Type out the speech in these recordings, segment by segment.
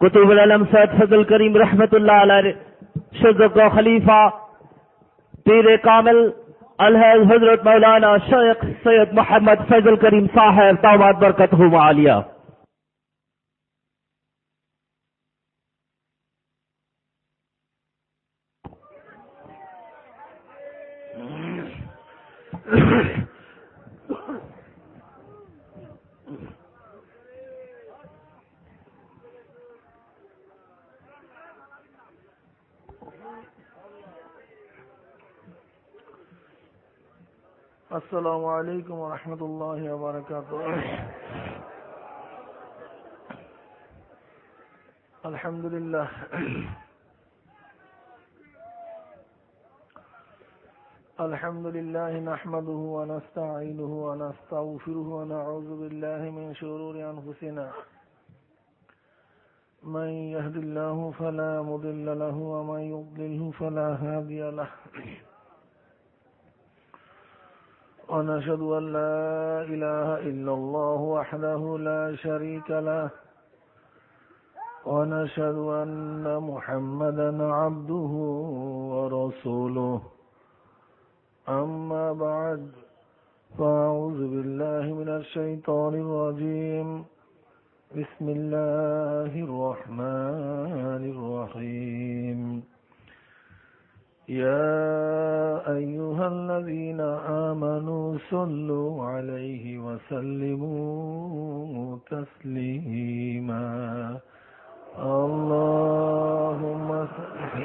قطب العلم سید فضل کریم رحمت اللہ علیہ شزق و خلیفہ، پیر کامل الحض حضرت مولانا شیخ سید محمد فضل کریم صاحب برکت ہو عالیہ السلام عليكم ورحمة الله وبركاته. الحمد لله. الحمد لله نحمده ونستعينه ونستغفره ونعوذ بالله من شرور أنفسنا. من يهد الله فلا مضل له ومن يضلله فلا هادي له. ونشهد أن لا إله إلا الله وحده لا شريك له. ونشهد أن محمدا عبده ورسوله. أما بعد فأعوذ بالله من الشيطان الرجيم. بسم الله الرحمن الرحيم. يا أيها الذين آمنوا صلوا عليه وسلموا تسليما. اللهم صل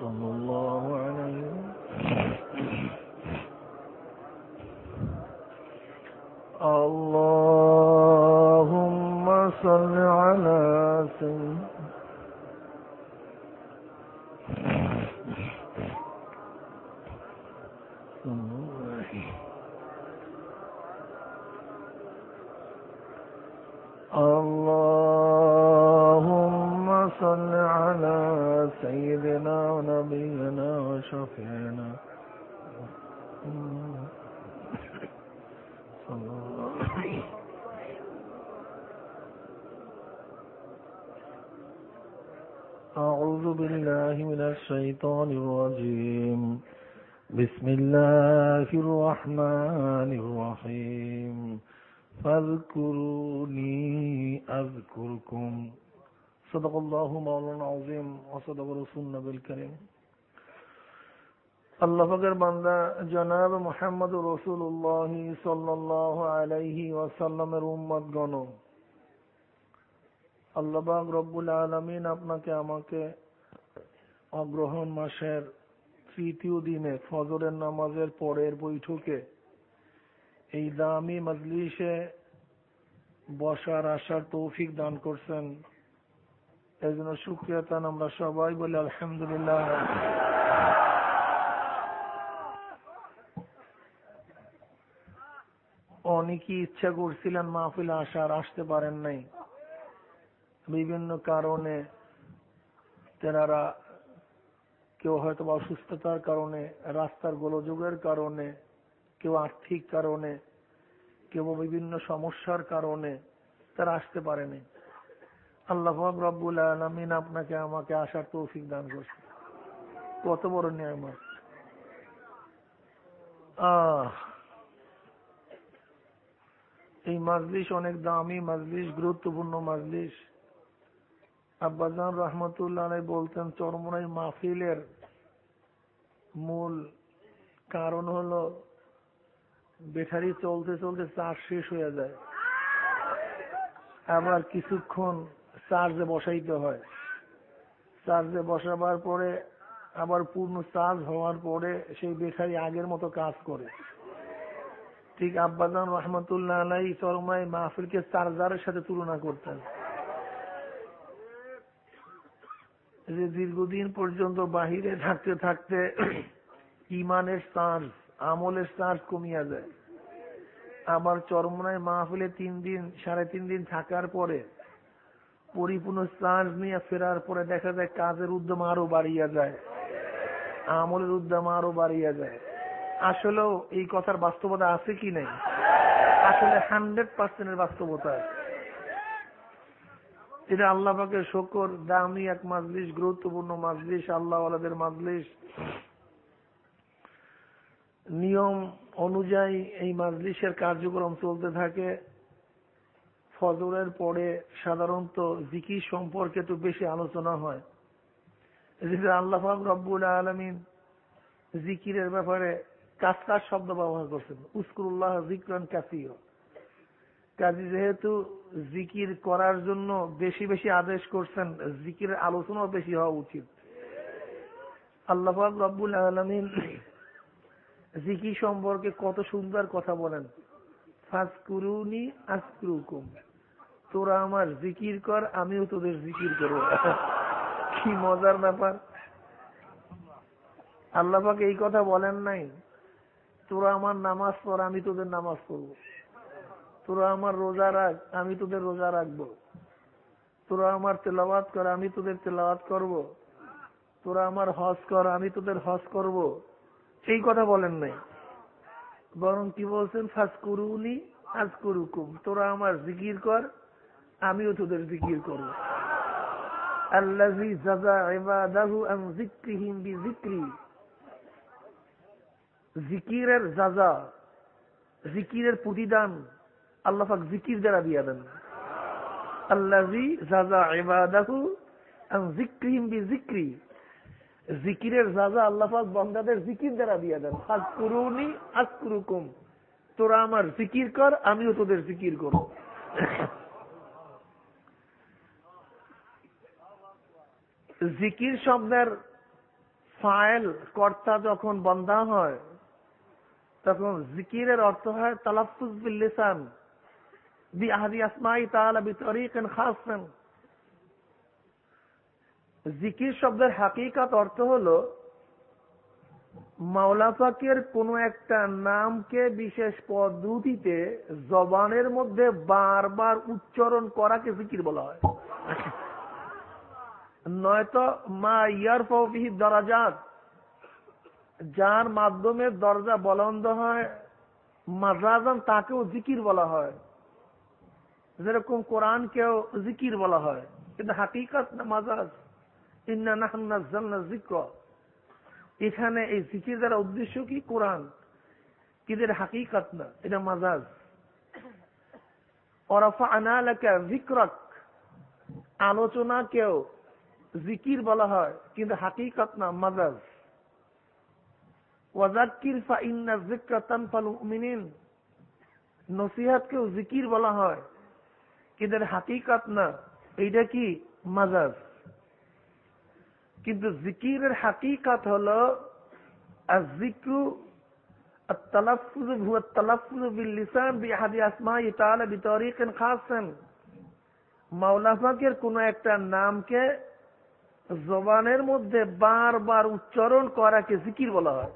صلى الله عليه اللهم الله عليه أعوذ بالله من الشيطان الرجيم. بسم الله الرحمن الرحيم. فاذكروني أذكركم. صدق الله مولانا العظيم وصدق رسول النبي আল্লাহের বান্দা জনাব মোহাম্মদ রসুল্লাহ সাল্লাহ আলাইহি ওয়াসাল্লামের উম্মত গণ আল্লাহবাক রব্বুল আলমিন আপনাকে আমাকে অগ্রহণ মাসের তৃতীয় দিনে ফজরের নামাজের পরের বৈঠকে এই দামি মজলিসে বসার আসার তৌফিক দান করছেন। এজন্য সুক্রিয়া আমরা সবাই বলে আলহামদুলিল্লাহ। অনেকেই ইচ্ছা করছিলেন মাহফিল আসার? আসতে পারেন নাই। বিভিন্ন কারণে তেনারা কেউ হয়তো বা অসুস্থতার কারণে, রাস্তার গোলযোগের কারণে, কেউ আর্থিক কারণে, কেউ বিভিন্ন সমস্যার কারণে তারা আসতে পারেনি। আল্লাহ রব্বুল আলমিন আপনাকে, আমাকে আসার তৌফিক দান করছে। কত বড় নিয়ামত। আহ এই মাজলিস অনেক দামি মাজলিস গুরুত্বপূর্ণ মাজলিস আব্বাজান রহমতুল্লাহ বলতেন, চরমনাই মাহফিলের মূল কারণ হলো ব্যাটারি চলতে চলতে চার্জ শেষ হয়ে যায়। আবার কিছুক্ষণ চার্জে বসাইতে হয়। চার্জে বসাবার পরে আবার পূর্ণ চার্জ হওয়ার পরে সেই ব্যাটারি আগের মতো কাজ করে। ঠিক আব্বাজান রহমতুল্লাহ আলাই চরমাই মাহফিলকে চার্জারের সাথে তুলনা করতেন। যে দীর্ঘদিন পর্যন্ত বাহিরে থাকতে থাকতে ইমানের চার্জ আমলের চার্জ কমিয়া যায়। আবার চরমনায় মাহফিলে তিন দিন, সাড়ে তিন দিন থাকার পরে পরিপূর্ণ চার্জ নিয়ে ফেরার পরে দেখা যায় কাজের উদ্যম আরও বাড়িয়া যায়। আমলের উদ্যম আরও বাড়িয়া যায়। আসলেও এই কথার বাস্তবতা আছে কি নেই? আসলে হান্ড্রেড পার্সেন্টের বাস্তবতা এটা আল্লাহ পাকের শকর, দামি এক মাজলিস, গুরুত্বপূর্ণ মাজলিস আল্লাহ আলাদের মাজলিস। নিয়ম অনুযায়ী এই মাজলিসের কার্যক্রম চলতে থাকে। ফজরের পরে সাধারণত জিকির সম্পর্কে একটু বেশি আলোচনা হয়। আল্লাহ রব্বুল আলমিন জিকিরের ব্যাপারে কাজ শব্দ ব্যবহার করছেন। উস্কুরুল্লাহ জিকরান কাসিও কাজী যেহেতু জিকির করার জন্য বেশি বেশি আদেশ করছেন, জিকিরের আলোচনাও বেশি হওয়া উচিত। আল্লাহ রব্বুল আলমিন জিকির সম্পর্কে কত সুন্দর কথা বলেন। ফাজকুরুনি আসকুরুকুম তোরা আমার জিকির কর, আমিও তোদের জিকির করব। কি মজার ব্যাপার। আল্লাপাক এই কথা বলেন নাই। তোরা আমার নামাজ পড়, আমি তোদের নামাজ পড়ব। তোরা আমার রোজা রাখ, আমি তোদের রোজা রাখব। তোরা আমার তেলাওয়াত কর, আমি তোদের তেলাওয়াত করব। তোরা আমার হজ কর, আমি তোদের হজ করব। সেই কথা বলেন নাই। বরং কি বলছেন? ফাজ করুনি আজ করুকুম তোরা আমার জিকির কর, আমিও তোদের জিকির করব। আল্লাহি জাজা ইবাদাহু আন যিকরিহিম বিযিকরি জিকিরের জাজা জিকিরের প্রতিদান আল্লাহ পাক জিকির দ্বারা দিয়ে দেন। ইবাদাহু আন জিকিরের আল্লাহ পাক বন্দাদের জিকির দ্বারা দিয়ে দেন। তোরা আমার জিকির কর, আমিও তোদের জিকির করব। জিকির শব্দের ফাইল কর্তা যখন বন্ধা হয় তখন জিকিরের অর্থ হয় তালাফুজ বিল্লিসান। বি আহাদি আসমাই জিকির শব্দের হাকিকাত অর্থ কোন একটা নামকে বিশেষ পদ্ধতিতে জবানের মধ্যে বারবার উচ্চারণ করাকে জিকির বলা হয়। নয়তো মা ইয়ার ফিহি দরাজাত। যার মাধ্যমে দরজা বলন্দ হয় মাজাজান তাকেও জিকির বলা হয়। যেরকম কোরআনকেও জিকির বলা হয়। কিন্তু হাকিকাত না মাজাজ? এখানে এই জিকির দ্বারা উদ্দেশ্য কি? কোরআন। এটা হাকিকাত না, এটা মাজাজ। ওরাফা আনালাকা জিক্রক আলোচনা কেউ জিকির বলা হয়, কিন্তু হাকিকাত না, মাজাজ। ওয়াজাক্কির ফা ইন্না জিক্রা তানফাল মুমিনিন নসিহাতকেও জিকির বলা হয় কিন্তু হাকিকাত না এইটা কি মাজাজ কিন্তু জিকিরের হাকিকাত হলো জিক্রু التلفظ هو التلفظ باللسان بأحد أسماء تعالى بطريق خاص মাওলা পাকের কোন একটা নামকে জবানের মধ্যে বারবার উচ্চারণ করাকে জিকির বলা হয়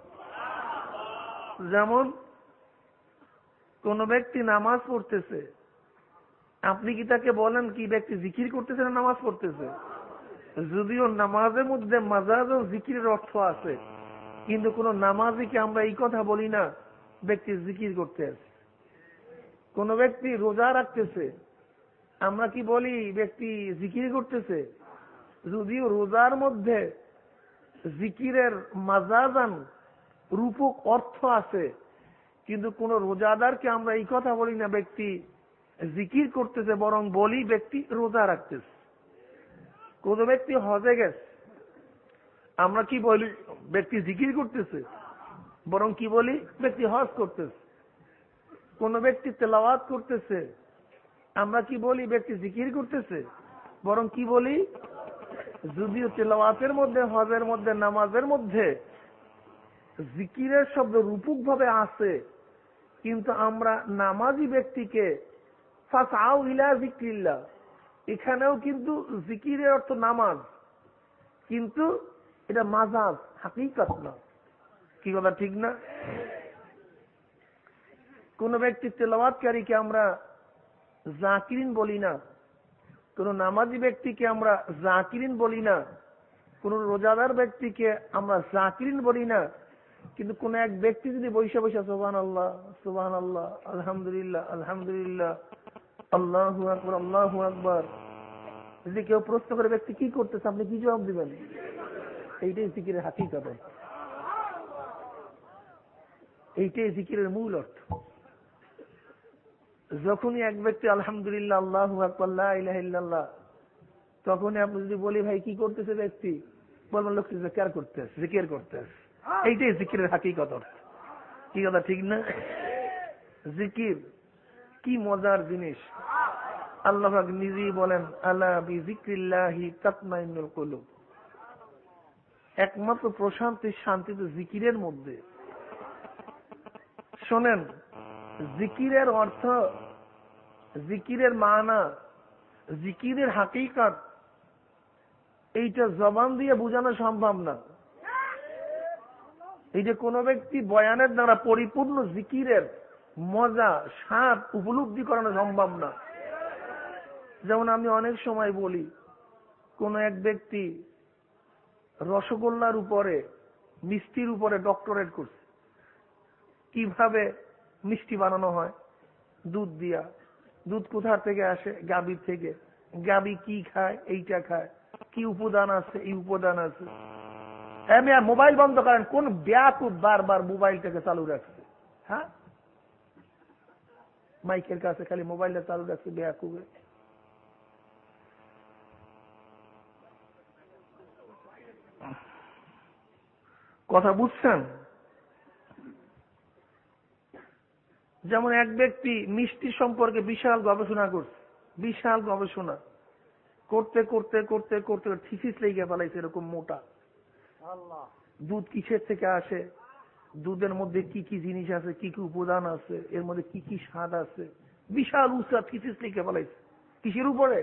যেমন কোন ব্যক্তি নামাজ পড়তেছে, আপনি কি তাকে বলেন কি ব্যক্তি জিকির করতেছে না নামাজ পড়তেছে? যদিও নামাজের মধ্যে মাজাজ ও জিকিরের অর্থ আছে, কিন্তু কোন নামাজিকে আমরা এই কথা বলি না, ব্যক্তি জিকির করতে আছে কোন ব্যক্তি রোজা রাখতেছে, আমরা কি বলি ব্যক্তি জিকির করতেছে? যদিও রোজার মধ্যে জিকিরের মাজাজান রূপক অর্থ আছে। কিন্তু কোন রোজাদারকে আমরা এই কথা বলি না, ব্যক্তি জিকির করতেছে, বরং বলি ব্যক্তি রোজা রাখতেছে। কোন ব্যক্তি হজে গেছে, আমরা কি বলি ব্যক্তি জিকির করতেছে, বরং কি বলি ব্যক্তি হজ করতেছে। কোন ব্যক্তি তেলাওয়াত করতেছে, আমরা কি বলি ব্যক্তি জিকির করতেছে, বরং কি বলি? যদিও তেলাওয়াতের মধ্যে, হজের মধ্যে, নামাজের মধ্যে জিকিরের শব্দ রূপক ভাবে আছে, কিন্তু আমরা নামাজি ব্যক্তিকে এখানেও কিন্তু জিকিরের অর্থ নামাজ, কিন্তু এটা মাজাজ, হাকিকাত না। কি কথা, ঠিক না? কোন ব্যক্তি তেলাওয়াতকারীকে আমরা জাকিরিন বলি না, কোন নামাজি ব্যক্তিকে আমরা জাকিরিন বলি না, কোন রোজাদার ব্যক্তিকে আমরা জাকিরিন বলি না কিন্তু কোন এক ব্যক্তি যদি বৈশা বৈশা সোবান আল্লাহ সোবান আল্লাহ আলহামদুলিল্লাহ আলহামদুলিল্লাহ, আল্লাহু আকবর আল্লাহু আকবর, যদি কেউ প্রশ্ন করে, ব্যক্তি কি করতেছে? আপনি কি জবাব দিবেন? এইটাই জিকিরের হাতি হাকিকত এইটাই জিকিরের মূল অর্থ। যখনই এক ব্যক্তি, আলহামদুলিল্লাহ, আল্লাহ আকবাল্লাহ ইলাহিল্লাহ তখনই আপনি যদি বলি, ভাই, কি করতেছে ব্যক্তি? বলবেন, লোকটি কেয়ার করতেছে, জিকির করতেছে। এইটাই জিকিরের হাকিকত অর্থ কি কথা, ঠিক না? জিকির কি মজার জিনিস। আল্লাহ নিজেই বলেন আল্লাহ একমাত্র প্রশান্তি, শান্তি তো জিকিরের মধ্যে। শোনেন, জিকিরের অর্থ, জিকিরের মানা, জিকিরের হাকিকত, এইটা জবান দিয়ে বোঝানো সম্ভব না। এই যে কোনো ব্যক্তি বয়ানের দ্বারা পরিপূর্ণ জিকিরের মজা, স্বাদ উপলব্ধি করানো সম্ভব না। যেমন আমি অনেক সময় বলি, কোন এক ব্যক্তি রসগোল্লার উপরে, মিষ্টির উপরে ডক্টরেট করছে। কীভাবে মিষ্টি বানানো হয়? দুধ দিয়া। দুধ কোথার থেকে আসে? গাবির থেকে। গাবি কি খায়? এইটা খায়। কি উপাদান আছে? এই উপাদান আছে। আমি আর মোবাইল বন্ধ করেন। কোন ব্যাকুব বারবার মোবাইলটাকে চালু রাখছে। হ্যাঁ? মাইকের কাছে খালি মোবাইলটা চালু রাখছে ব্যাকুবে কথা বুঝছেন? যেমন এক ব্যক্তি মিষ্টি সম্পর্কে বিশাল গবেষণা করছে। বিশাল গবেষণা। করতে করতে করতে করতে থিসিস লেগে ফেলাইছে এরকম মোটা। দুধ কিসের থেকে আসে? দুধের মধ্যে কি কি জিনিস আছে, কি কি উপাদান আছে, এর মধ্যে কি কি স্বাদ আছে? বিশাল উৎসাহ থিসিস লিখে ফেলাইছে। কিসের উপরে?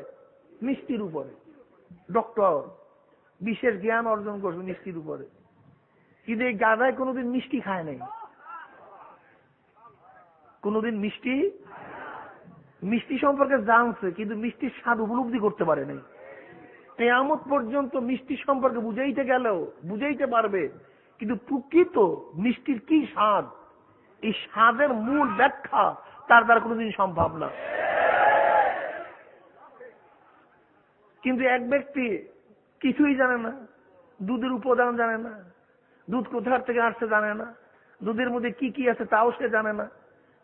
মিষ্টির উপরে। ডক্টর, বিশেষ জ্ঞান অর্জন করছে মিষ্টির উপরে। কিন্তু এই গাধায় কোনোদিন মিষ্টি খায় নাই। কোনোদিন মিষ্টি? মিষ্টি সম্পর্কে জানছে, কিন্তু মিষ্টির স্বাদ উপলব্ধি করতে পারে নাই। কেয়ামত পর্যন্ত মিষ্টি সম্পর্কে বুঝাইতে গেলেও বুঝাইতে পারবে, কিন্তু প্রকৃত মিষ্টির কি স্বাদ? এই স্বাদের মূল ব্যাখ্যা তার দ্বারা কোনোদিন সম্ভব না। কিন্তু এক ব্যক্তি কিছুই জানে না, দুধের উপাদান জানে না, দুধ কোথার থেকে আসছে জানে না, দুধের মধ্যে কি কি আছে তাও সে জানে না,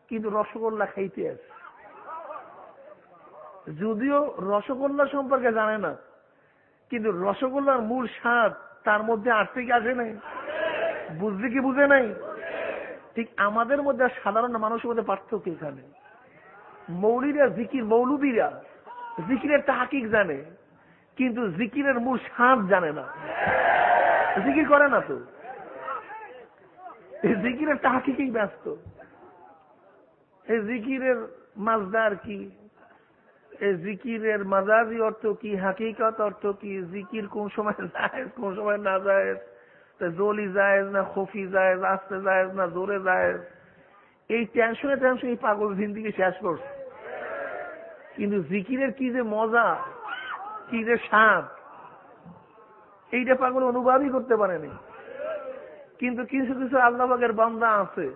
কিন্তু রসগোল্লা খাইতে আছে যদিও রসগোল্লা সম্পর্কে জানে না কিন্তু রসগোল্লার মূল স্বাদ তার মধ্যে আসতে কি আসে নাই। বুঝতে কি বুঝে নাই? ঠিক আমাদের মধ্যে সাধারণ মানুষের মধ্যে পার্থক্য এখানে। মৌলিরা জিকির, মৌলবীরা জিকিরের তাহাকিক জানে, কিন্তু জিকিরের মূল স্বাদ জানে না। জিকির করে না তো? জিকিরের তাহাকিকেই ব্যস্ত। এই জিকিরের মাজদার কি? জিকিরের মাজাজি অর্থ কি? হাকিকত অর্থ কি? জিকির কোন সময় জায়েজ, কোন সময় না জায়েজ? জলি জায়েজ না খফি জায়েজ, আস্তে জায়েজ না জোরে জায়েজ? এই টেনশনে টেনশন এই পাগল জিন্দিকে শেষ করছে। কিন্তু জিকিরের কি যে মজা, কি যে স্বাদ, এইটা পাগল অনুভবই করতে পারেনি। কিন্তু কিছু কিছু আল্লাহের বান্দা আছে,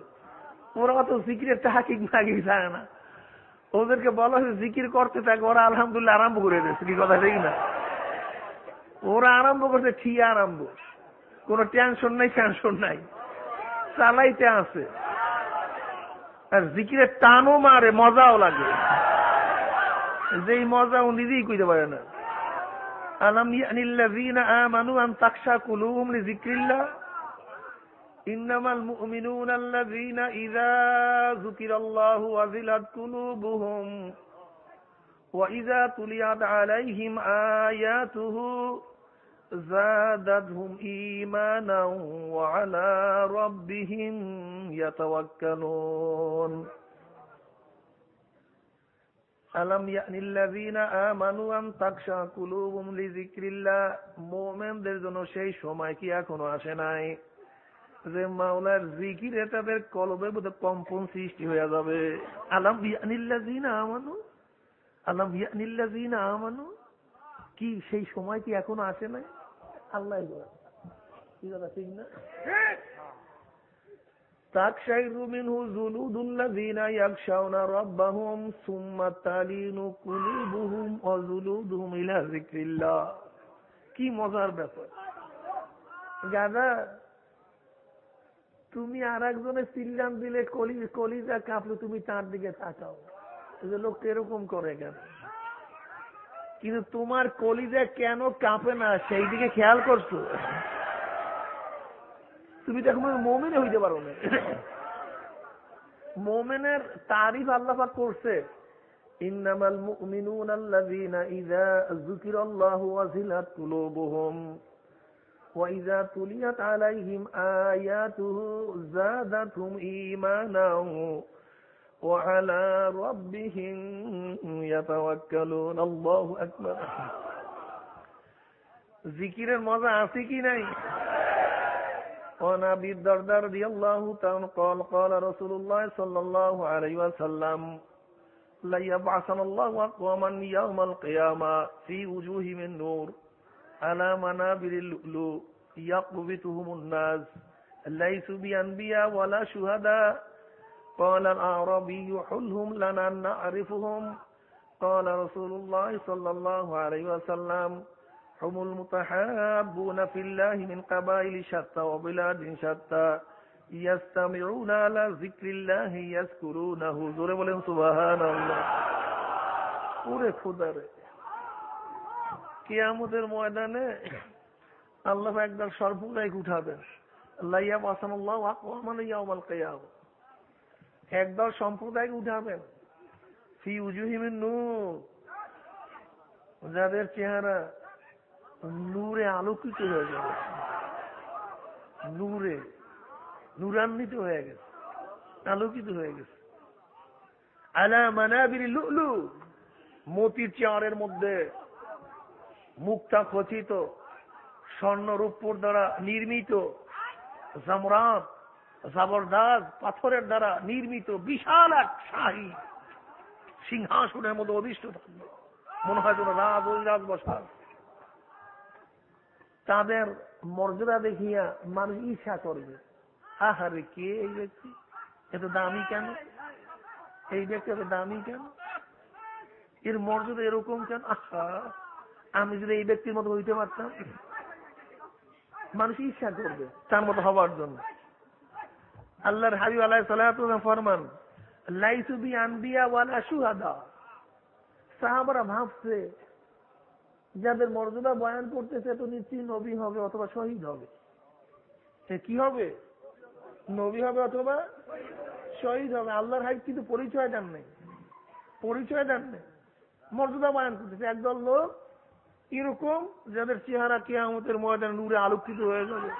ওরা অত জিকিরের তাহাকিক মাগি যায় না। ওদেরকে বলা হয়েছে, জিকির করতে থাকে, ওরা আলহামদুলিল্লাহ আরম্ভ করে দিয়েছে। কি কথা, ঠিক না? ওরা আরম্ভ করছে ঠিক আরম্ভ। কোন টেনশন নাই টেনশন নাই। চালাইতে আছে। আর জিকিরের টানও মারে, মজাও লাগে। যেই মজা ও নিজেই কইতে পারে না। আলাম ইয়ানিল্লাযীনা আমানু আন তাকশা কুলুবুহুম লিযিকরিল্লাহ إنما المؤمنون الذين إذا ذكر الله وزلت قلوبهم وإذا تليت عليهم آياته زادتهم إيمانا وعلى ربهم يتوكلون ألم يأن الذين آمنوا أن تخشى قلوبهم لذكر الله মুমিনদের জন্য সেই সময় কি এখনো আসে নাই যে মাওলার জিকিরে তাদের কলবের মধ্যে কম্পন সৃষ্টি হয়ে যাবে আলাম বিয়ানিল্লাযিনা আমানু আলাম বিয়ানিল্লাযিনা আমানু কি সেই সময় কি এখনো আসে নাই আল্লাহ কি কথা ঠিক না تقشعر منه جلود الذين يخشون ربهم ثم تلين قلوبهم وجلودهم إلى ذكر الله কি মজার ব্যাপার গাদা তুমি আর একজনের চিল্লান দিলে কলি, কলিজা কাঁপলে তুমি তার দিকে তাকাও। যে লোক এরকম করে কেন? কিন্তু তোমার কলিজা কেন কাঁপে না, সেই দিকে খেয়াল করছ? তুমি তো এখন মোমেনে হইতে পারো না। মোমেনের তারিফ আল্লাহ করছে। ইন্নামাল মুমিনুন আল্লাযীনা ইযা যুকিরাল্লাহু ওয়াজিলাত কুলুবুহুম। وإذا تليت عليهم آياته زادتهم إيمانا وعلى ربهم يتوكلون الله أكبر জিকিরের মজা আছে কি নাই وعن ابي الدرداء رضي الله تعالى قال قال رسول الله صلى الله عليه وسلم لا يبعثن الله اقواما يوم القيامه في وجوههم النور على منابر اللؤلؤ يقبتهم الناس ليسوا بانبياء ولا شهداء قال الاعرابي حلهم لنا نعرفهم قال رسول الله صلى الله عليه وسلم هم المتحابون في الله من قبائل شتى وبلاد شتى يستمعون على ذكر الله يذكرونه জোরে বলেন সুবহান আল্লাহ ওরে খুদারে কিয়ামতের ময়দানে আল্লাহ একদল সর্বদায়ক উঠাবেন। একদল উঠাবেন। যাদের চেহারা নূরে আলোকিত হয়ে যাবে নূরে নূরান্বিত হয়ে গেছে, আলোকিত হয়ে গেছে। আলা মানাবির লুলু। মতির চেয়ারের মধ্যে মুক্তা খচিত স্বর্ণ রূপপুর দ্বারা নির্মিত, জামরাত, জাবরদাস পাথরের দ্বারা নির্মিত বিশাল এক শাহী সিংহাসনের মধ্যে অধিষ্ঠ থাকবে। মনে হয় যেন রাজ রাজ বসার তাদের মর্যাদা দেখিয়া মানুষ ঈর্ষা করবে। আহারে কে এই ব্যক্তি? এত দামি কেন? এই ব্যক্তি এত দামি কেন? এর মর্যাদা এরকম কেন? আহা আমি যদি এই ব্যক্তির মতো হইতে পারতাম মানুষ ঈর্ষা করবে তার মতো হবার জন্য। আল্লাহর হাবিব আলাহ সালাম ফরমান লাইসুবি আনবিয়া ওয়ালা সুহাদা সাহাবারা ভাবছে, যাদের মর্যাদা বয়ান করতেছে তো নিশ্চয়ই নবী হবে অথবা শহীদ হবে। সে কি হবে? নবী হবে অথবা শহীদ হবে। আল্লাহর হাইট কিন্তু পরিচয় দেন নেই। পরিচয় দেন নেই। মর্যাদা বয়ান করতেছে। একদল লোক এরকম যাদের চেহারা কেয়ামতের ময়দানে নূরে আলোকিত হয়ে যাবে।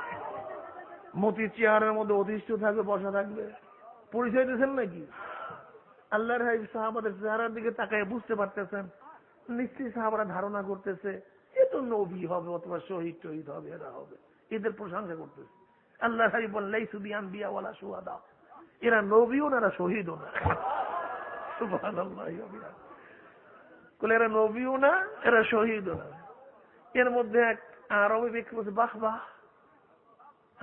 মতির চেহারার মধ্যে অধিষ্ঠ থাকবে, বসা থাকবে। পরিচয় দিয়েছেন নাকি? আল্লাহর হাইব সাহাবাদের চেহারার দিকে তাকায় বুঝতে পারতেছেন। নিশ্চয়ই সাহাবারা ধারণা করতেছে, এ তো নবী হবে অথবা শহীদ টহিদ হবে, এরা হবে। এদের প্রশংসা করতেছে। আল্লাহ হাই বললেই সুবি আম্বিয়াওয়ালা সুহাদা এরা নবীও না, এরা শহীদও না। বলে এরা নবীও না, এরা শহীদও না। এর মধ্যে এক আরবি ব্যক্তি বলছে, বাহ বাহ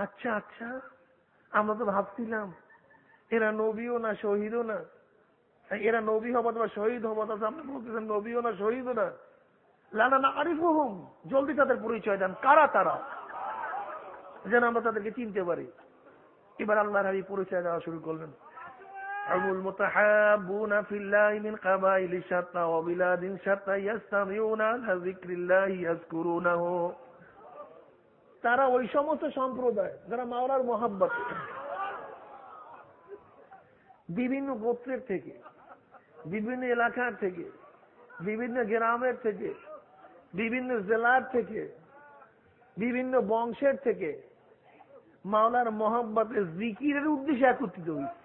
আচ্ছা আচ্ছা আমরা তো ভাবছিলাম, এরা নবীও না, শহীদও না। এরা নবী হব অথবা শহীদ হব অথবা আপনি বলতেছেন, নবীও না, শহীদও না। লানা না আরিফ হুম জলদি তাদের পরিচয় দেন, কারা তারা? যেন আমরা তাদেরকে চিনতে পারি। এবার আল্লাহর হাবি পরিচয় দেওয়া শুরু করলেন। هم المتحابون في الله من قبائل شتى وبلاد شتى يستمعون على ذكر الله يذكرونه তারা ওই সমস্ত সম্প্রদায় যারা মাওলার মহাব্বত বিভিন্ন গোত্রের থেকে বিভিন্ন এলাকার থেকে বিভিন্ন গ্রামের থেকে বিভিন্ন জেলার থেকে বিভিন্ন বংশের থেকে মাওলার মহাব্বতের জিকিরের উদ্দেশ্যে একত্রিত হয়েছে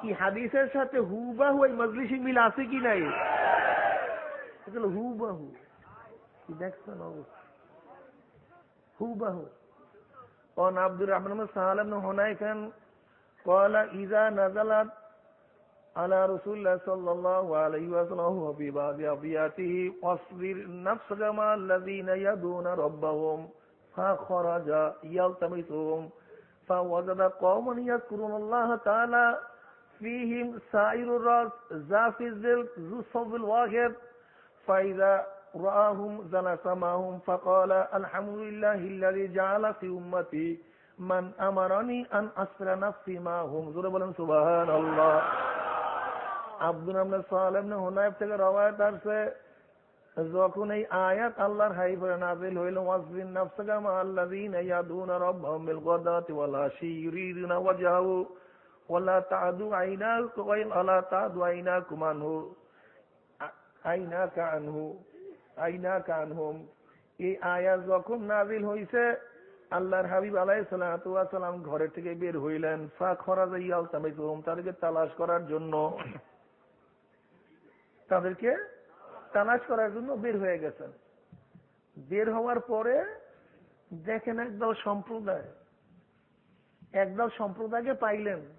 কি হাদিসের সাথে হুবাহু এই মজলিসে মিল আছে কি নাই এগুলো হুবাহু কি দেখছেন অবস্থা হুবাহু قال عبد الرحمن بن سهل بن هنيف قال إذا نزلت على رسول الله صلى الله عليه وسلم وهو في بعض أبياته واصبر نفسك مع الذين يدعون ربهم فخرج يلتمسهم فوجد قوما يذكرون الله تعالى فيهم سائر الراس زافي الزل ذو الصوب الواحد فإذا رآهم جلس معهم فقال الحمد لله الذي جعل في أمتي من أمرني أن أسر نفسي معهم জোরে বলেন সুবহান আল্লাহ আব্দুল আহমদ সালেম হুনাইব থেকে রওয়ায়ত আছে যখন এই আয়াত আল্লাহর হাইফে নাজিল হইল ওয়াসবিন নাফসাকা মা আল্লাযীনা ইয়াদুনা রাব্বাহুম বিল গাদাতি ওয়াল আশি ইউরিদুনা ওয়াজহাহু এই আয়াত যখন নাজিল আল্লাহর হাবিব সালাম ঘরে থেকে বের হইলেন। ফা খরাজা ইয়ালতামিসুহুম তাদেরকে তালাশ করার জন্য। তাদেরকে তালাশ করার জন্য বের হয়ে গেছেন। বের হওয়ার পরে দেখেন একদল সম্প্রদায়, একদল সম্প্রদায়কে পাইলেন।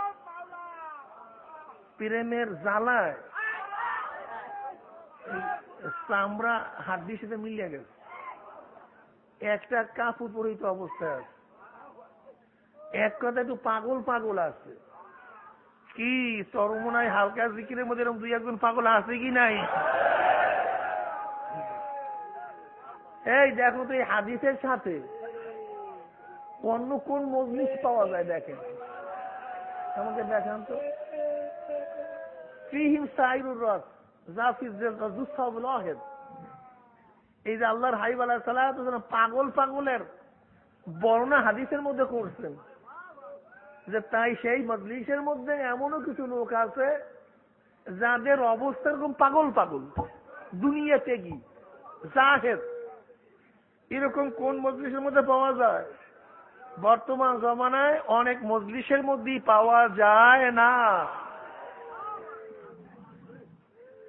প্রেমের জ্বালায় চামড়া হাড্ডির সাথে মিলিয়ে গেছে। একটা কাপড় পরিহিত অবস্থায় আছে। এক কথা একটু পাগল পাগল আছে। কি চরমনায় হালকা জিকিরের মধ্যে এরকম দুই একজন পাগল আছে কি নাই? এই দেখো তো এই হাদিসের সাথে অন্য কোন মজলিস পাওয়া যায় দেখেন। আমাকে দেখান তো। ফিহিম সাইরুর রস এই যে আল্লাহর হাইব আলাহ সালাহ পাগল পাগলের বর্ণনা হাদিসের মধ্যে করছেন যে তাই সেই মজলিসের মধ্যে এমনও কিছু লোক আছে যাদের অবস্থা এরকম পাগল পাগল, দুনিয়া তেগি, জাহেদ। এরকম কোন মজলিসের মধ্যে পাওয়া যায়? বর্তমান জমানায় অনেক মজলিসের মধ্যেই পাওয়া যায় না।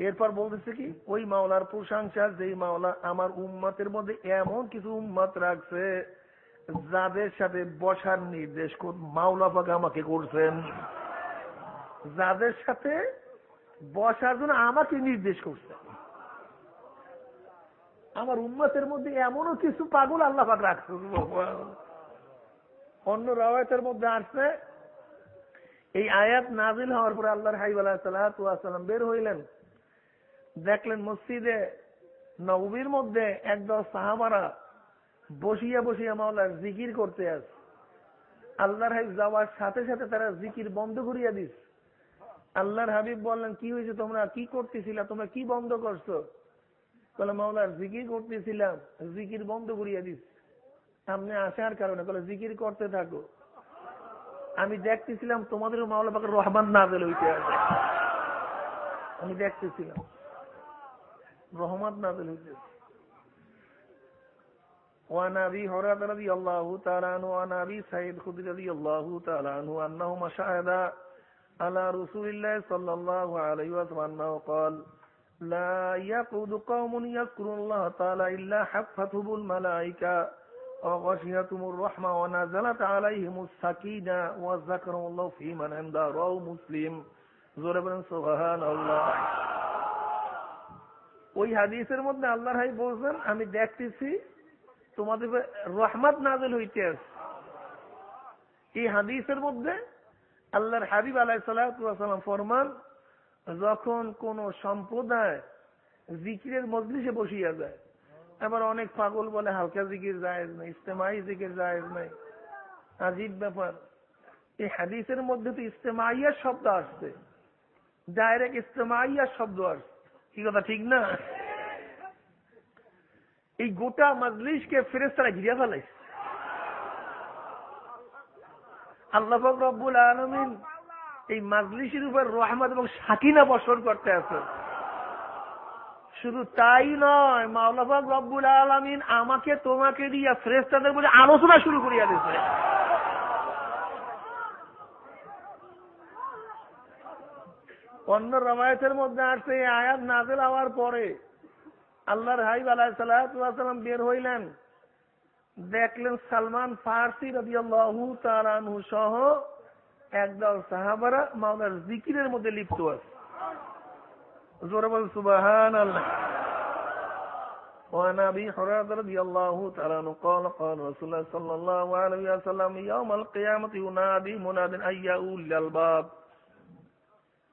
এরপর বলতেছে কি, ওই মাওলার প্রশংসা, যেই মাওলা আমার উম্মতের মধ্যে এমন কিছু উম্মত রাখছে, যাদের সাথে বসার নির্দেশ মাওলা পাক আমাকে করছেন। যাদের সাথে বসার জন্য আমাকে নির্দেশ করছেন। আমার উম্মতের মধ্যে এমনও কিছু পাগল আল্লাহ পাক রাখছে অন্য রাওয়ায়তের মধ্যে আসছে, এই আয়াত নাজিল হওয়ার পরে আল্লাহর হাইব আলাহ সাল্লাম বের হইলেন। দেখলেন মসজিদে নবীর মধ্যে একদল সাহাবারা বসিয়া বসিয়া মাওলার জিকির করতে আস। আল্লাহর হাবিব যাওয়ার সাথে সাথে তারা জিকির বন্ধ করিয়া দিস। আল্লাহর হাবিব বললেন, কি হয়েছে তোমরা? কি করতেছিলা? তোমরা কি বন্ধ করছ? বলে মাওলার জিকির করতেছিলাম, জিকির বন্ধ করিয়া দিস। সামনে আসার কারণে। বলে জিকির করতে থাকো। আমি দেখতেছিলাম তোমাদের মাওলা পাকের রহমান নাজেল হইতে আমি দেখতেছিলাম। রহমত নাজিল হইতে وعن ابي هريره رضي الله تعالى عنه وعن ابي سعيد الخدري رضي الله تعالى عنه انهما شهدا على رسول الله صلى الله عليه وسلم انه قال لا يقعد قوم يذكرون الله تعالى الا حفتهم الملائكه وغشيتهم الرحمة ونزلت عليهم السكينة وذكرهم الله في من عنده رواه مسلم জোরে বলেন সুবহান আল্লাহ ওই হাদিসের মধ্যে আল্লাহর হাই বলছেন, আমি দেখতেছি তোমাদের রহমত নাজল হইতে আছে এই হাদিসের মধ্যে আল্লাহর হাবিব সাল্লাম ফরমান, যখন কোন সম্প্রদায় জিকিরের মজলিসে বসিয়া যায়, আবার অনেক পাগল বলে হালকা জিকির জায়েজ নাই ইস্তেমাই জিকির জায়েজ নাই। আজীব ব্যাপার, এই হাদিসের মধ্যে তো ইস্তেমাইয়ার শব্দ আসছে, ডাইরেক্ট ইস্তেমাইয়ার শব্দ আসছে। কি কথা, ঠিক না? এই গোটা মজলিসকে ফেরেস্তারা ঘিরে ফেলাইছে আল্লাহ রব্বুল আলমিন এই মাজলিসের উপর রহমত এবং সাকিনা বসর করতে আছে। শুধু তাই নয় মাওলাফাক রব্বুল আলমিন আমাকে তোমাকে দিয়া ফ্রেস্তাদের বলে আলোচনা শুরু করিয়া দিচ্ছে অন্য রবায়তের মধ্যে আসছে এই আয়াত নাজেল হওয়ার পরে আল্লাহর হাইব আলাহ সাল্লাম বের হইলেন দেখলেন সালমান ফার্সি রবিআল্লাহু তালানহু সহ একদল সাহাবারা মাওলার জিকিরের মধ্যে লিপ্ত আছে জোরে বল সুবাহান আল্লাহ وعن ابي هريره رضي الله تعالى عنه قال قال رسول الله صلى الله عليه وسلم يوم القيامه ينادي مناد اي اولي الالباب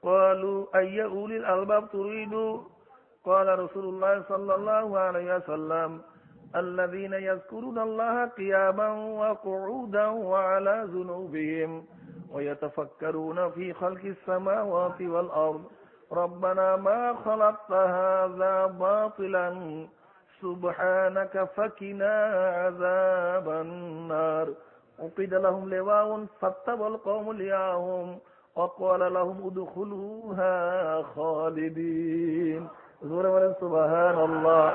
قالوا أي أولي الألباب تريد قال رسول الله صلى الله عليه وسلم الذين يذكرون الله قياما وقعودا وعلى ذنوبهم ويتفكرون في خلق السماوات والأرض. ربنا ما خلقت هذا باطلا سبحانك فكنا عذاب النار. وقيل لهم لواء فاتبوا القوم لياهم وقال لهم ادخلوها خالدين سبحان الله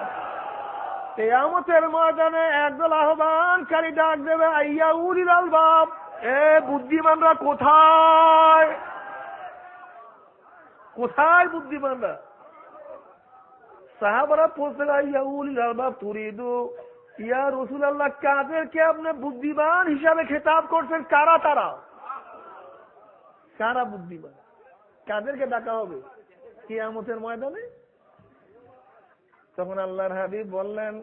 কেয়ামতের ময়দানে একদল আহ্বানকারী ডাক দেবে আইয়া উলিল আলবাব এ বুদ্ধিমানরা কোথায় কোথায় বুদ্ধিমানরা সাহাবারা পৌঁছে ইয়া উলিল আলবাব তুরিদু ইয়া রসুল আল্লাহ কাদেরকে আপনি বুদ্ধিমান হিসাবে খেতাব করছেন কারা তারা কারা বুদ্ধিমান কাদেরকে ডাকা হবে কেয়ামতের ময়দানে তখন আল্লাহর হাবিব বললেন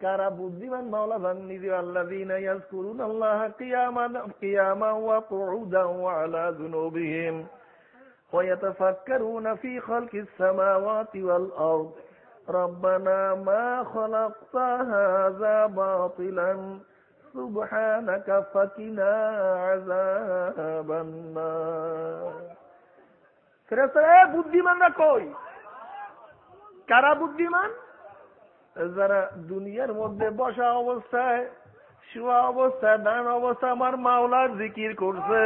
কারা বুদ্ধিমান মাওলা ভান্নিদি আল্লাযীনা ইয়াযকুরুন আল্লাহ কিয়ামান কিয়ামা ওয়া কুউদান ওয়া আলা যুনুবিহিম ويتفكرون في خلق السماوات والأرض ربنا ما خلقت هذا باطلا سبحانك فقنا عذاب النار ফেরেশতারা বুদ্ধিমানরা কই কারা বুদ্ধিমান যারা দুনিয়ার মধ্যে বসা অবস্থায় শোয়া অবস্থায় দান অবস্থা আমার মাওলার জিকির করছে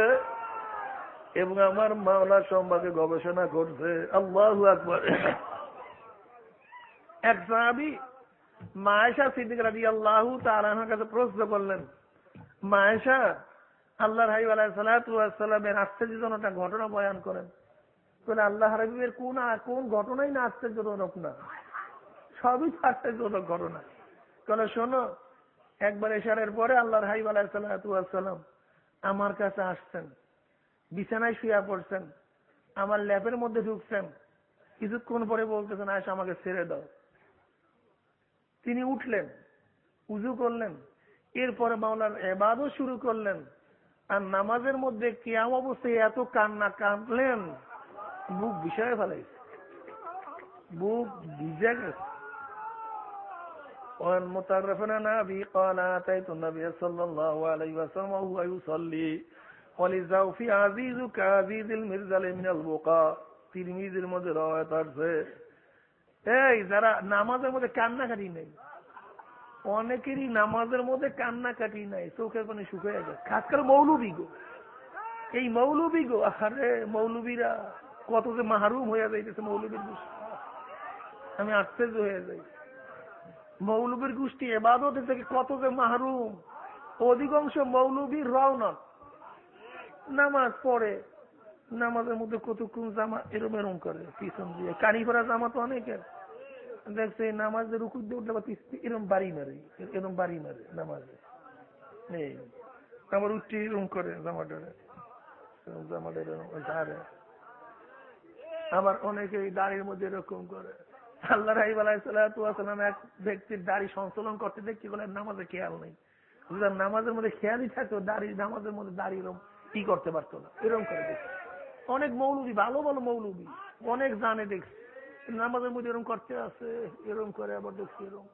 এবং আমার মাওলার সম্পর্কে গবেষণা করছে আল্লাহু আকবর এক সাহাবি মায়েশা সিদ্দিক রাজি আল্লাহু তালার কাছে প্রশ্ন করলেন, মায়েশা, আল্লাহর হাইব আলাহ সালাতামের আশ্চর্যজনক একটা ঘটনা বয়ান করেন। বলে আল্লাহ হাবিবের কোন কোন ঘটনাই না আশ্চর্যজনক না। সবই আশ্চর্যজনক ঘটনা। তাহলে শোনো, একবার এশারের পরে আল্লাহর হাইব আলাহ সাল্লাম আমার কাছে আসছেন, বিছানায় শুয়া পড়ছেন, আমার ল্যাপের মধ্যে ঢুকছেন, কিছুক্ষণ পরে বলতেছেন আয়সা আমাকে ছেড়ে দাও। তিনি উঠলেন উজু করলেন এরপরে মাওলার এবাদও শুরু করলেন আর নামাজের মধ্যে কেয়াম অবস্থায় এত কান্না কাঁদলেন বুক বিষয়ে ফেলাইছে বুক ভিজে গেছে وعن مترفنا نبي قال أتيت النبي صلى الله عليه وسلم وهو يصلي ولزاو في عزيز كعزيز المرزل من البقاء তিরমিজির মধ্যে রওয়ায়ত আছে এই, যারা নামাজের মধ্যে কান্নাকাটি নেই। অনেকেরই নামাজের মধ্যে কান্নাকাটি নাই, চোখের পানি শুকিয়ে যায়। খাস করে মৌলবী গো। এই মৌলবী গো আরে মৌলবীরা কত যে মাহরুম হয়ে যাইতেছে মৌলবীর আমি আশ্চর্য হয়ে যাই। মৌলবীর গোষ্ঠী এবাদত থেকে কত যে মাহরুম। অধিকাংশ মৌলবীর রওনক নামাজ পড়ে। নামাজের মধ্যে কতক্ষণ জামা এরম এরম করে, পিছন দিয়ে। কানি জামা তো অনেকের। দেখছে উকুর দিয়ে উঠলে এরম বাড়ি মারে, এরম বাড়ি মারে নামাজে। আমার উঠি এরকম করে অনেকে দাড়ির মধ্যে এরকম করে। আল্লাহ রাহিব এক ব্যক্তির দাড়ি সংশোধন করতে দেখছি বলে, নামাজে খেয়াল নেই। নামাজের মধ্যে খেয়ালই থাকতো দাড়ি, নামাজের মধ্যে দাড়ি এরকম কি করতে পারতো না এরকম করে দেখছি অনেক মৌলবি, ভালো ভালো মৌলবি, অনেক জানে দেখছি। নামাজের মধ্যে এরকম করতে আছে, এরকম করে আবার দেখছি এরকম।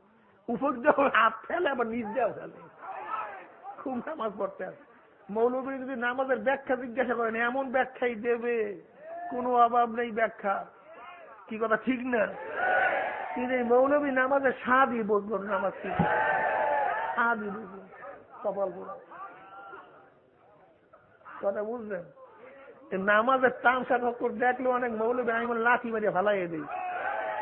উপর দেওয়া হাত ফেলে, আবার নিজ দেওয়া ফেলে। খুব নামাজ পড়তে আছে। মৌলবী যদি নামাজের ব্যাখ্যা জিজ্ঞাসা করেন, এমন ব্যাখ্যাই দেবে, কোনো অভাব নেই ব্যাখ্যা। কি কথা, ঠিক না? কিন্তু এই মৌলবী নামাজের স্বাদই বুঝব নামাজ কি? স্বাদই বুঝব কপাল কথা বুঝলেন? নামাজের তামসা ঠক্কর দেখলে অনেক মৌলবী আমি লাঠি মারিয়ে ভালাই দিই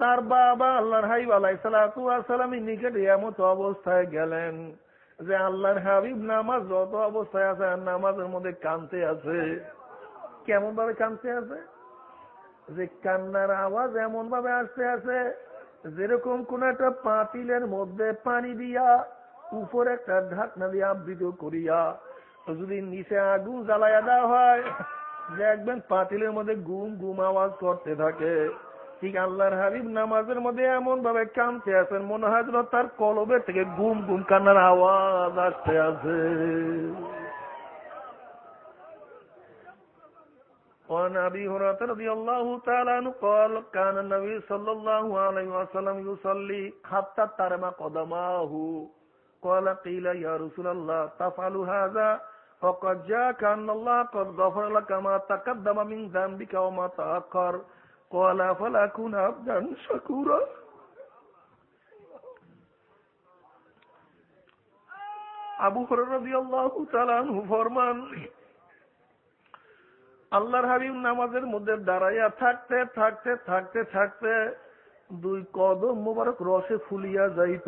তার বাবা আল্লাহর হাবিব আলাইসালামের নিকটে এমত অবস্থায় গেলেন যে আল্লাহর হাবিব নামাজ যত অবস্থায় আছে আর নামাজের মধ্যে কানতে আছে। কেমন ভাবে কানতে আছে? যে কান্নার আওয়াজ এমন ভাবে আসতে আছে, যেরকম কোন একটা পাতিলের মধ্যে পানি দিয়া উপরে একটা ঢাকনা দিয়ে আবৃত করিয়া যদি নিচে আগুন জ্বালাইয়া দেওয়া হয়, দেখবেন পাতিলের মধ্যে গুম গুম আওয়াজ করতে থাকে। ঠিক আল্লাহর হাবিব নামাজের মধ্যে এমন ভাবে কানতে আছেন মনে হয় যেন তার কলবের থেকে গুম গুম কান্নার আওয়াজ আসতে আছে وعن ابي هريره رضي الله تعالى عنه قال كان النبي صلى الله عليه وسلم يصلي حتى ترمى قدماه قال قيل يا رسول الله تفعل هذا وقد جاءك ان الله قد غفر لك ما تقدم من ذنبك وما تاخر قال فلا أكون عبدا شكورا আবু হরিয়াল্লাহু তাআলাহু ফরমান আল্লাহর হাবিব নামাজের মধ্যে দাঁড়াইয়া থাকতে থাকতে থাকতে থাকতে দুই কদম মোবারক রসে ফুলিয়া যাইত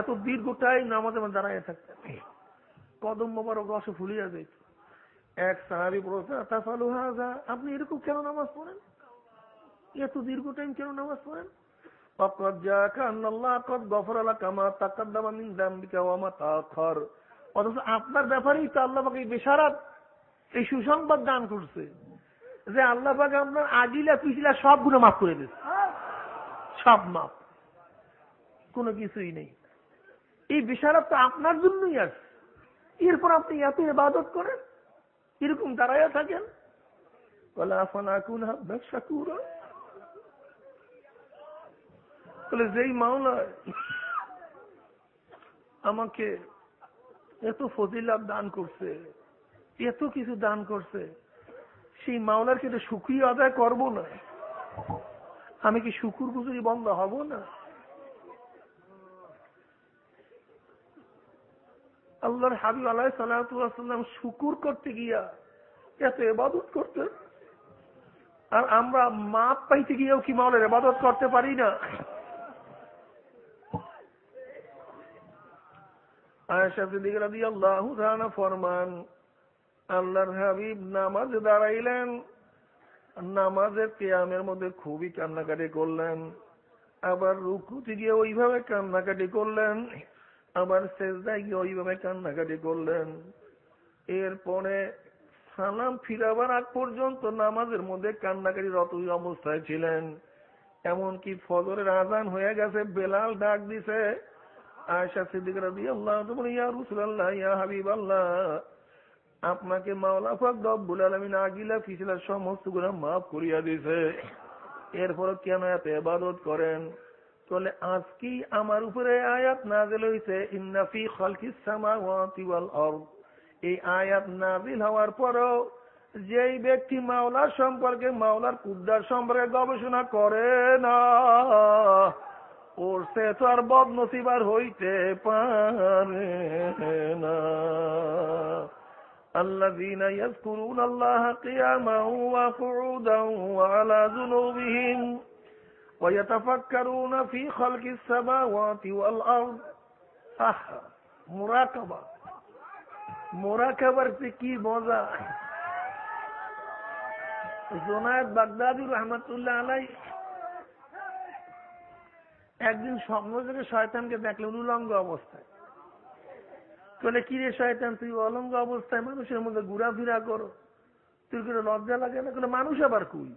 এত দীর্ঘ টাইম নামাজের মধ্যে দাঁড়াইয়া থাকতে কদম মোবারক রসে ফুলিয়া যাইত এক সাহাবি প্রশ্ন তাফালু হাজা আপনি এরকম কেন নামাজ পড়েন এত দীর্ঘ টাইম কেন নামাজ পড়েন? আপনার ব্যাপারেই তো আল্লাহ বেশারাত এই সুসংবাদ দান করছে যে আল্লাহ আপনার আগিলা মাফ করে সব মাফ কোনো কিছুই নেই। এই বিশারাত তো আপনার জন্যই আছে। এরপর আপনি এত ইবাদত করেন? এরকম দাঁড়াইয়া থাকেন? বলে আফানা বলে যেই মাওলা আমাকে এত ফজিলাত দান করছে, এত কিছু দান করছে, সেই মাওলার কিন্তু সুখী আদায় করব না? আমি কি শুকুর গুজরি বন্ধ হব না? আল্লাহর হাবিব আলাহ সাল্লাম শুকুর করতে গিয়া এত এবাদত করতেন। আর আমরা মাপ পাইতে গিয়েও কি মাওলের এবাদত করতে পারি না? আয়েশা সিদ্দিক রাদিয়াল্লাহু তাআলা ফরমান, আল্লাহর হাবিব নামাজে দাঁড়াইলেন, নামাজের কেয়ামের মধ্যে খুবই কান্নাকাটি করলেন, আবার রুকুতে গিয়ে ওইভাবে কান্নাকাটি করলেন, আবার শেষদায় গিয়ে ওইভাবে কান্নাকাটি করলেন। এরপরে সালাম ফিরাবার আগ পর্যন্ত নামাজের মধ্যে কান্নাকাটিরত অবস্থায় ছিলেন, এমনকি ফজরের আজান হয়ে গেছে, বেলাল ডাক দিছে আয়সা সিদ্দিক রাজি আল্লাহ ইয়া রুসুল্লাহ ইয়া হাবিব আল্লাহ আপনাকে মাওলা ফাক রব্বুল আলামিন আগিলা পিছলা সমস্ত গুণা মাফ করিয়া দিছে এরপরে কেন এত ইবাদত করেন? বলে আজকেই আমার উপরে আয়াত নাজিল হইছে ইন্নাফি খালকিস সামাওয়াতি ওয়াল আরদ। এই আয়াত নাজিল হওয়ার পরও যেই ব্যক্তি মাওলার সম্পর্কে মাওলার কুদ্দার সম্পর্কে গবেষণা করে না ওর সে তো আর বদ নসিবার হইতে পারে না الذين يذكرون الله قياما وقعودا وعلى جنوبهم ويتفكرون في خلق السماوات والأرض আহ মোরাকাবা মোরাকাবার যে কি মজা জোনায়দ বাগদাদি রহমতুল্লাহ আলাই একদিন স্বপ্ন থেকে শয়তানকে দেখলেন উলঙ্গ অবস্থায়। বলে, কি রে শয়তান, তুই অলঙ্গ অবস্থায়? মানুষের মধ্যে ঘোরাফেরা করো। তুই কোনো লজ্জা লাগে না? কোনো মানুষ আবার কুই?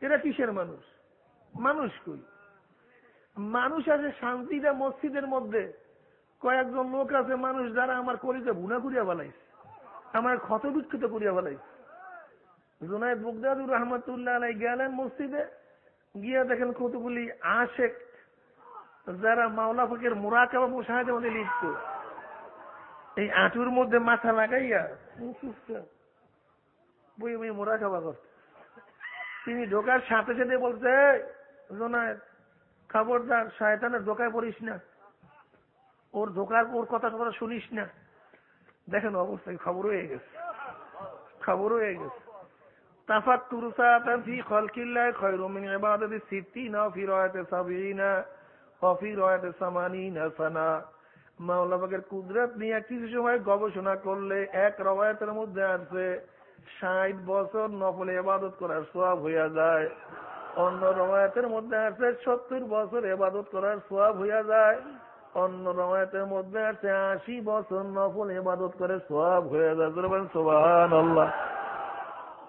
এরা কিসের মানুষ? মানুষ কুই? মানুষ আছে শান্তিটা মসজিদের মধ্যে। কয়েকজন লোক আছে মানুষ যারা আমার কলিতে ভুনা করিয়া বেলাইছে আমার ক্ষত বিক্ষত করিয়া বেলাইছে জুনায়দ বুকদাদুর রহমতুল্লাহ গেলেন মসজিদে। গিয়ে দেখেন কতগুলি আশেক যারা মাওলা ফকির মোরাকাবা মুশাহাদের মধ্যে লিপ্ত। এই আঁটুর মধ্যে মাথা লাগাইয়া বই বই মোরা খাওয়া করতে তিনি ঢোকার সাথে সাথে বলছে জোনায় খবরদার, শয়তানের ধোকায় পড়িস না। ওর ধোকার, ওর কথা কথা শুনিস না। দেখেন অবস্থায় খবর হয়ে গেছে। খবর হয়ে গেছে। সাবিনা কুদরত নিয়ে কিছু সময় গবেষণা করলে এক রবায়তের মধ্যে আছে, ষাট বছর নফল এবাদত করার সব হইয়া যায়। অন্য রবায়তের মধ্যে আছে, সত্তর বছর এবাদত করার সব হইয়া যায়। অন্য রবায়তের মধ্যে আছে, আশি বছর নফল এবাদত করে সব হয়ে যায়। সোহান আল্লাহ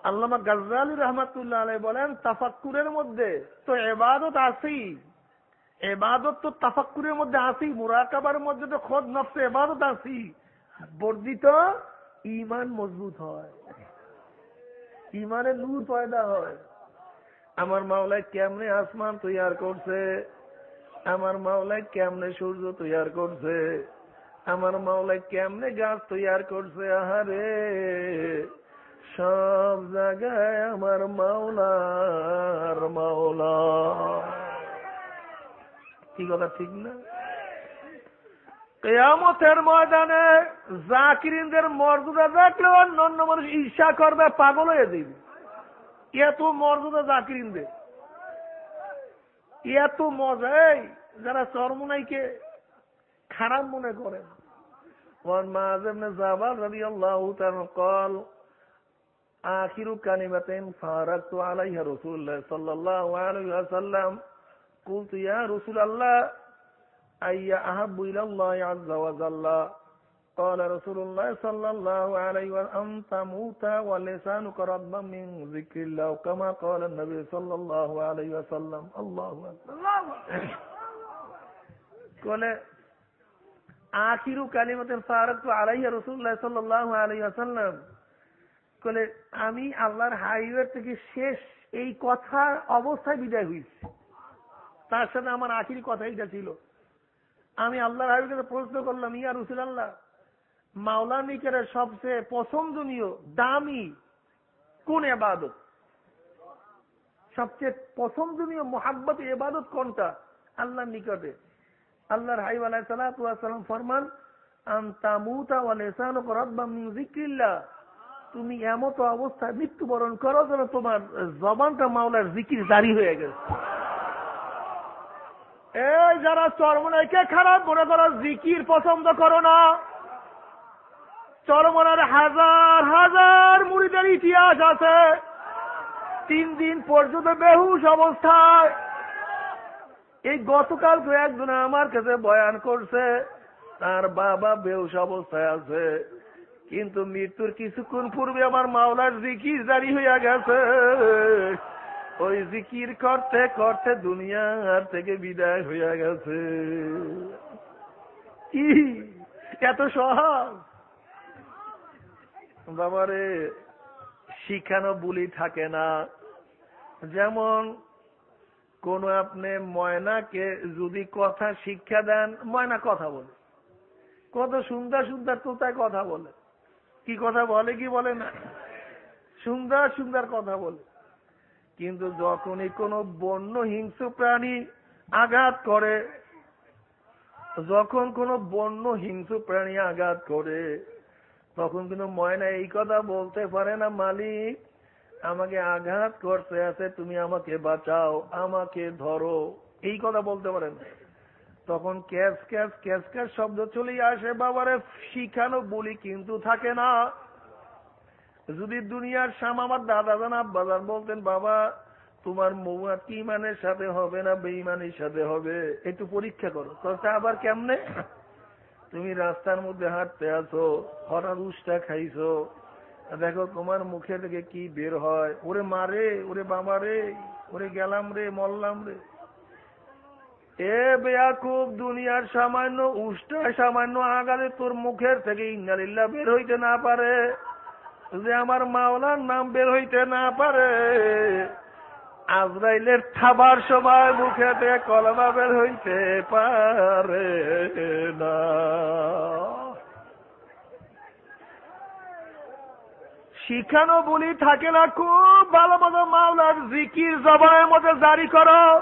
আল্লামা গাজ্জালি রহমাতুল্লাহ আলাই বলেন, তাফাক্কুরের মধ্যে তো এবাদত আছেই। এবাদত তো তাফাক্কুরের মধ্যে আসি মুরাকাবার মধ্যে তো খোদ নফসে এবাদত আসি বর্ধিত ইমান মজবুত হয়। ইমানের নূর পয়দা হয়। আমার মাওলায় কেমনে আসমান তৈয়ার করছে? আমার মাওলায় কেমনে সূর্য তৈয়ার করছে? আমার মাওলায় কেমনে গাছ তৈয়ার করছে? আহারে! সব জায়গায় আমার মাওলার মাওলা। কি কথা, ঠিক না? কেয়ামতের ময়দানে জাকিরিনদের মর্যাদা দেখলে অন্য মানুষ ঈর্ষা করবে, পাগল হয়ে দিবে এত মর্যাদা জাকিরিনদের। এত মজা, এই যারা চরমনাইকে খারাপ মনে করেন ওর মাঝে জাবাল রবি আল্লাহ কল آخر كلمة فارقت عليها رسول الله صلى الله عليه وسلم قلت يا رسول الله أي أحب إلى الله عز وجل قال رسول الله صلى الله عليه وسلم أن تموت ولسانك ربا من ذكر الله كما قال النبي صلى الله عليه وسلم الله أكبر قال آخر كلمة فارقت عليها رسول الله صلى الله عليه وسلم বলে, আমি আল্লাহর হাইওয়ে থেকে শেষ এই কথার অবস্থায় বিদায় হয়েছি। তার সাথে আমার আখির কথা এইটা ছিল। আমি আল্লাহর হাবিবের প্রশ্ন করলাম, ইয়া রসুল আল্লাহ মাওলা নিকের সবচেয়ে পছন্দনীয়, দামি কোন এবাদত সবচেয়ে পছন্দনীয়, মোহাব্বত এবাদত কোনটা? আল্লাহর নিকটে। আল্লাহর হাইব আলাহ সালাম ফরমান আন্তামুতা ওয়ালেসান রব্বা মিন জিক্রিল্লাহ তুমি এমত অবস্থায় মৃত্যুবরণ করো যেন তোমার জবানটা মাওলার জিকির জারি হয়ে গেছে। এই যারা চরমনাইকে খারাপ মনে করো, জিকির পছন্দ করো না। চরমনার হাজার হাজার মুড়িদের ইতিহাস আছে। তিন দিন পর্যন্ত বেহুশ অবস্থায়। এই গতকাল একজন আমার কাছে বয়ান করছে, তার বাবা বেহুশ অবস্থায় আছে। কিন্তু মৃত্যুর কিছুক্ষণ পূর্বে আমার মাওলার জিকির জারি হইয়া গেছে। ওই জিকির করতে করতে দুনিয়ার থেকে বিদায় হইয়া গেছে। কি? এত সহজ? বাবারে, শিখানো বুলি থাকে না। যেমন, কোন আপনি ময়নাকে যদি কথা শিক্ষা দেন, ময়না কথা বলে। কত সুন্দর সুন্দর তোতায় কথা বলে। কি কথা বলে, কি বলে না। সুন্দর সুন্দর কথা বলে। কিন্তু যখনই কোনো বন্য হিংস্র প্রাণী আঘাত করে, যখন কোনো বন্য হিংস্র প্রাণী আঘাত করে, তখন কিন্তু ময়না এই কথা বলতে পারে না, মালিক, আমাকে আঘাত করতে আছে, তুমি আমাকে বাঁচাও, আমাকে ধরো। এই কথা বলতে পারেন তখন ক্যাশ ক্যাশ ক্যাশ ক্যাশ শব্দ চলেই আসে বাবারে, শিখানো বলি কিন্তু থাকে না। যদি দুনিয়ার সাম আমার দাদা জান আব্বাজান বলতেন, বাবা, তোমার মৌয়া কি মানের সাথে হবে না বেইমানের সাথে হবে? একটু পরীক্ষা করো। তো আবার কেমনে? তুমি রাস্তার মধ্যে হাঁটতে আছো, হঠাৎ উষ্টা খাইছো দেখো তোমার মুখে থেকে কি বের হয়? ওরে মারে ওরে বাবা রে, ওরে গেলাম রে, মরলাম রে। এ বেয়াকুব দুনিয়ার সামান্য উষ্টা সামান্য আগালে তোর মুখের থেকে ইন্দালিল্লা বের হইতে না পারে। যে আমার মাওলার নাম বের হইতে না পারে। আজরাইলের থাবার সময় মুখে কলমা বের হইতে পারে না। শিখানো বলি থাকে না খুব ভালো মতো মাওলার জিকির জবানের মধ্যে জারি করো।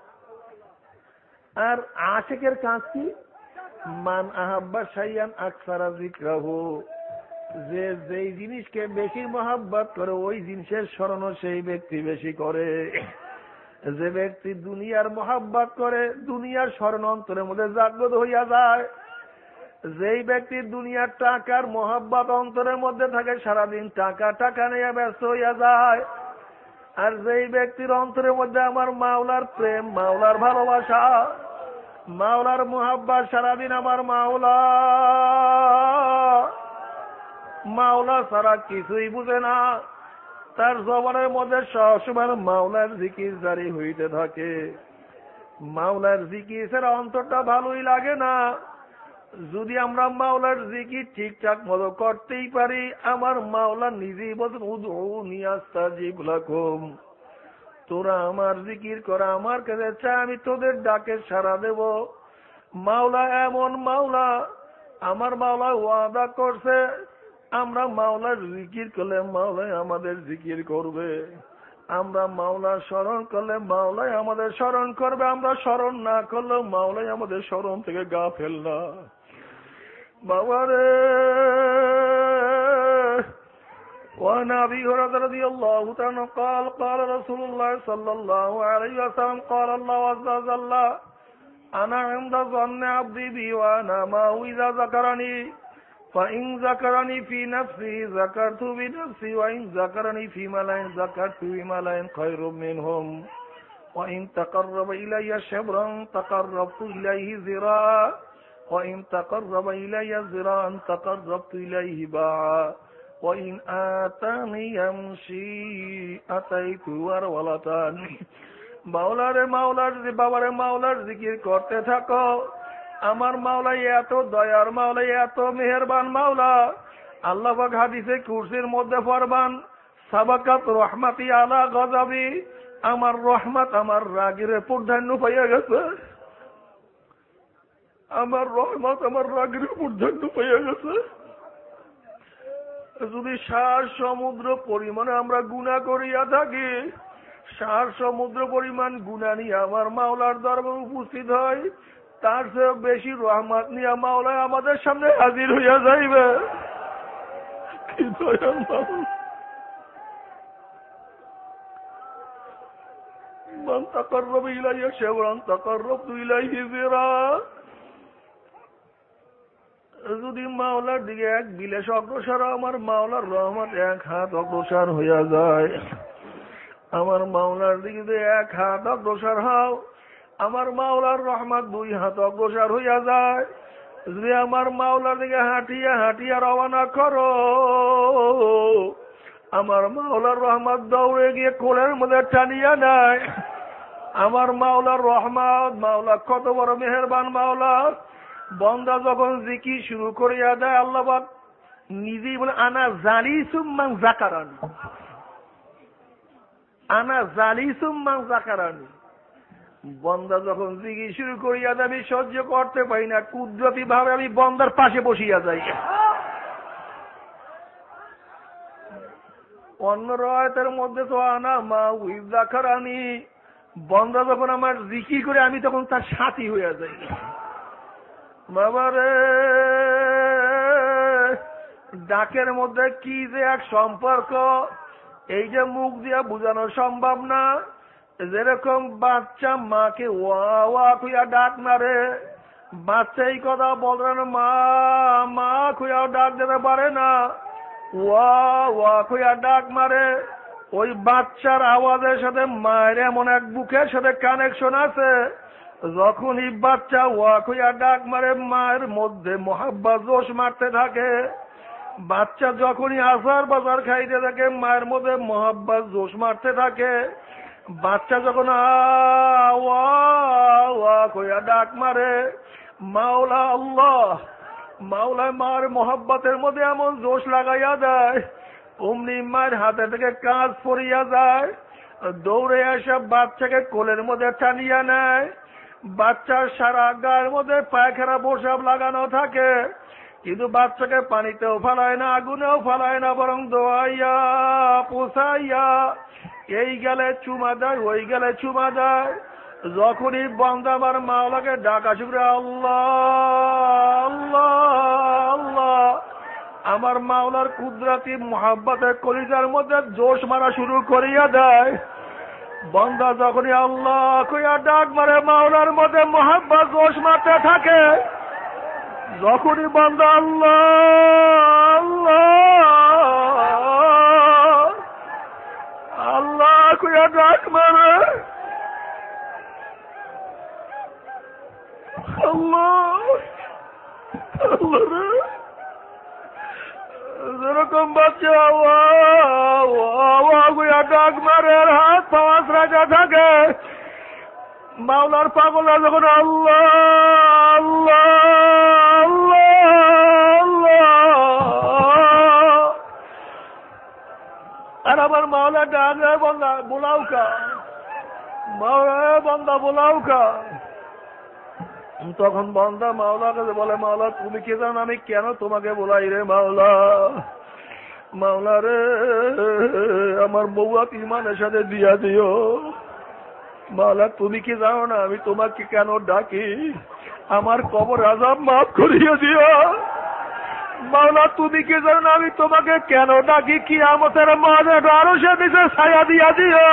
আর আশেকের কাজ কি? মান আহাব্বা সাইয়ান আকসারা জিক্রাহু যে যেই জিনিসকে বেশি মহাব্বত করে, ওই জিনিসের স্মরণ সেই ব্যক্তি বেশি করে। যে ব্যক্তি দুনিয়ার মহাব্বত করে, দুনিয়ার স্মরণ অন্তরের মধ্যে জাগ্রত হইয়া যায়। যেই ব্যক্তির দুনিয়ার টাকার মহাব্বত অন্তরের মধ্যে থাকে, সারাদিন টাকা টাকা নিয়ে ব্যস্ত হইয়া যায়। আর যেই ব্যক্তির অন্তরের মধ্যে আমার মাওলার প্রেম, মাওলার ভালোবাসা, মাওলার মুহাব্বার সারাদিন আমার মাওলা। মাওলা সারা কিছুই বুঝে না। তার জবানের মধ্যে সবসময় মাওলার জিকির জারি হইতে থাকে। মাওলার জিকির ছাড়া অন্তরটা ভালোই লাগে না। যদি আমরা মাওলার জিকির ঠিকঠাক মতো করতেই পারি, আমার মাওলা নিজেই বলছেন তোরা আমার জিকির করা আমার কাছে চা আমি তোদের ডাকে সারা দেব। মাওলা এমন মাওলা, আমার মাওলা ওয়াদা করছে, আমরা মাওলার জিকির করলে মাওলাই আমাদের জিকির করবে। আমরা মাওলা স্মরণ করলে মাওলাই আমাদের স্মরণ করবে, আমরা স্মরণ না করলে মাওলাই আমাদের স্মরণ থেকে গা ফেল موراه وعن ابي هريره رضي الله عنه قال قال رسول الله صلى الله عليه وسلم قال الله عز وجل أنا عند ظن عبدي بي وأنا معه اذا ذكرني فإن ذكرني في نفسي ذكرت بنفسي وإن ذكرني في ملاين ذكرت في خير منهم وإن تقرب إلي شبرا تقربت إليه ذراعا وان تقرب الي ذراعا تقربت اليه باعا وإن آتاني يمشي أتيت ورولتان মাওলারে মাওলার বাবারে মাওলার জিকির করতে থাকো আমার মাওলা এত দয়ার মাওলা এত মেহেরবান মাওলা আল্লাহ পাক হাদিসে কুরসির মধ্যে ফরমান সাবাকাত রহমাতি আলা গজাবি আমার রহমত আমার রাগের প্রাধান্য পাইয়া গেছে আমার রহমত আমার রাগের প্রাধান্য পাইয়া গেছে যদি সার সমুদ্র পরিমাণে আমরা গুণা করিয়া থাকি সার সমুদ্র পরিমাণ গুণা নিয়ে আমার মাওলার দরবার উপস্থিত হয় তার চেয়ে বেশি রহমত নিয়ে মাওলায় আমাদের সামনে হাজির হইয়া যাইবে কি দয়াল মাওলা। من تقرب إلي شبرا تقربت إليه ذراعا যদি মাওলার দিকে এক বিলেস অগ্রসর, আমার মাওলার রহমত এক হাত অগ্রসর হইয়া যায়। আমার মাওলার দিকে যদি এক হাত অগ্রসর হও, আমার মাওলার রহমত দুই হাত অগ্রসর হইয়া যায়। যদি আমার মাওলার দিকে হাঁটিয়া হাঁটিয়া রওনা করো, আমার মাওলার রহমত দৌড়ে গিয়ে কোলের মধ্যে টানিয়া নেয়। আমার মাওলার রহমত, মাওলা কত বড় মেহেরবান মাওলা। বন্দা যখন জিকি শুরু করিয়া দেয় আল্লাহবাদ নিজেই বলে, আনা জালি সুম্মান জাকারানি আনা জালি সুম্মান জাকারানি বন্দা যখন জিগি শুরু করিয়া দেয়, আমি সহ্য করতে পারি না, কুদরতি ভাবে আমি বন্দার পাশে বসিয়া যাই। অন্য রয়তের মধ্যে তো, আনা মা উইজাখারানি বন্দা যখন আমার জিকি করে, আমি তখন তার সাথী হইয়া যাই। বাবারে, ডাকের মধ্যে কি যে এক সম্পর্ক, এই যে মুখ দিয়া বোঝানো সম্ভব না। যেরকম বাচ্চা মাকে ওয়া ওয়া খুঁয়া ডাক মারে, বাচ্চা এই কথা বলবেন মা মা খুঁয়াও ডাক দিতে পারে না। ওয়া ওয়া খুঁয়া ডাক মারে, ওই বাচ্চার আওয়াজের সাথে মায়ের এমন এক বুকের সাথে কানেকশন আছে। যখনই বাচ্চা ওয়া খুঁয়া ডাক মারে, মায়ের মধ্যে মহাব্বা জোশ মারতে থাকে। বাচ্চা যখনই আসার বাজার খাইতে থাকে, মায়ের মধ্যে মহাব্বাস জোশ মারতে থাকে। বাচ্চা যখন কইয়া ডাক মারে, মাওলা আল্লাহ, মাওলা মার মোহাব্বতের মধ্যে এমন জোশ লাগাইয়া দেয়, অমনি মায়ের হাতে থেকে কাজ পড়িয়া যায়, দৌড়ে আসা বাচ্চাকে কোলের মধ্যে টানিয়া নেয়। বাচ্চার সারা গায়ের মধ্যে পায়খানা পোশাব লাগানো থাকে। কিন্তু বাচ্চাকে পানিতেও ফালায় না, আগুনেও ফালায় না, বরং দোয়াইয়া পোষাইয়া, এই গেলে চুমা দেয়, ওই গেলে চুমা দেয়। যখনই বন্ধ আমার মাওলাকে ডাকা শুরু আল্লাহ আল্লাহ আল্লাহ। আমার মাওলার কুদরাতি, মোহাব্বতের কলিজার মধ্যে জোশ মারা শুরু করিয়া দেয়। বন্দা যখনই আল্লাহ কইয়া ডাক মারে, মাওলার মধ্যে মোহাব্বত জোশ মারতে থাকে, যখনই বন্দা আল্লাহ আল্লাহ আল্লাহ কইয়া ডাক মারে, আল্লাহ আল্লাহ যেরকম বাচ্চা ডাক মারে হাত পাওয়াস রাজা থাকে। মাওলার পাগলা যখন আল্লাহ আল্লাহ আর আমার মাওলা ডাক বন্ধা, বোলাও কা। মাওলা বন্ধা, বোলাও তখন বন্দা মাওলা কাছে বলে, মাওলা, তুমি কি জান? আমি কেন তোমাকে বলাই রে মাওলা? মাওলা রে, আমার বউয়া ইমানের সাথে দিয়া দিও। মাওলা, তুমি কি জানো না? আমি তোমাকে কেন ডাকি? আমার কবর আজাব মাফ করিয়ে দিও। মাওলা, তুমি কি জানো না? আমি তোমাকে কেন ডাকি? কি আমাদের মাঝে আরও সে নিচে ছায়া দিয়া দিও।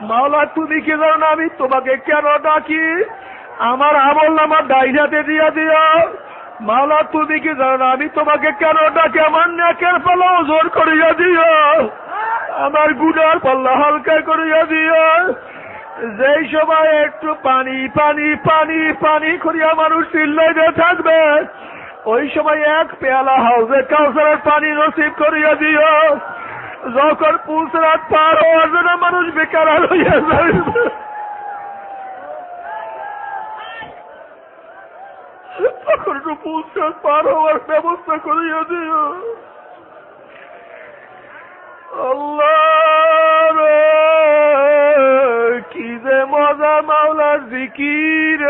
মাওলা, তুমি কি জানো না? আমি তোমাকে কেন ডাকি? আমার আমল নামার ডাইরাতে দিয়া দিও। মাওলা, তুমি কি জানো আমি তোমাকে কেন ডাকি? আমার নাকের পালাও জোর করিয়া দিও। আমার গুড়ার পাল্লা হালকা করিয়া দিও। যেই সময় একটু পানি পানি পানি পানি করিয়া মানুষ চিল্লাইতে থাকবে, ওই সময় এক পেয়ালা হাউসে কাউসারের পানি নসিব করিয়া দিও। যখন পুলসরাত পার হওয়ার জন্য মানুষ বেকার হইয়া যাইবে। তখন পার হওয়ার ব্যবস্থা করিয়া দিও। আল্লাহ কি যে মজা, মাওলার জিকির।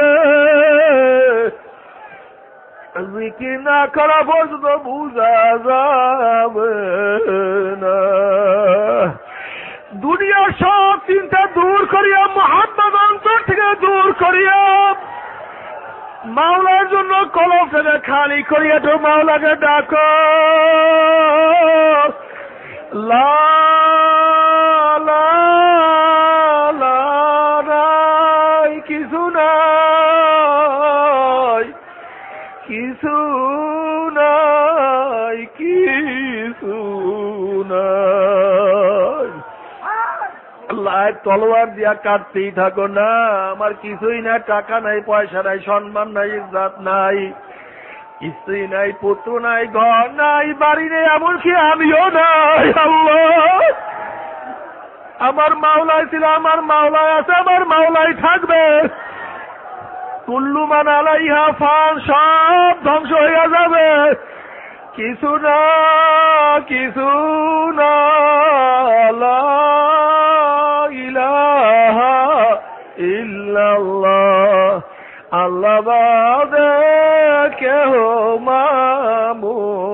না করা পর্যন্ত বুঝা যাবে না। দুনিয়ার সব চিন্তা দূর করিয়া মহাত্মা অন্তর থেকে দূর করিয়া মাওলার জন্য কলম ফেলে খালি করিয়া তো মাওলাকে ডাকো। লা লাইফ তলোয়ার দিয়া কাটতেই থাকো না। আমার কিছুই না, টাকা নাই, পয়সা নাই, সম্মান নাই, ইজ্জাত নাই। স্ত্রী নাই, পুত্র নাই, ঘর নাই, বাড়ি নেই, এমনকি আমিও নাই আমার মাওলাই ছিল, আমার মাওলাই আছে, আমার মাওলাই থাকবে। কুল্লু মান আলাইহা ফান, সব ধ্বংস হইয়া যাবে। কিছু না কিছু না الله. الله بعدك هو معبودنا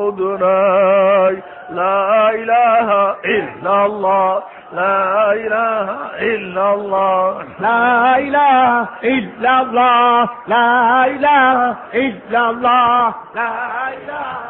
لا إله إلا الله. لا إله إلا الله. لا إله إلا الله. لا إله إلا الله. لا إله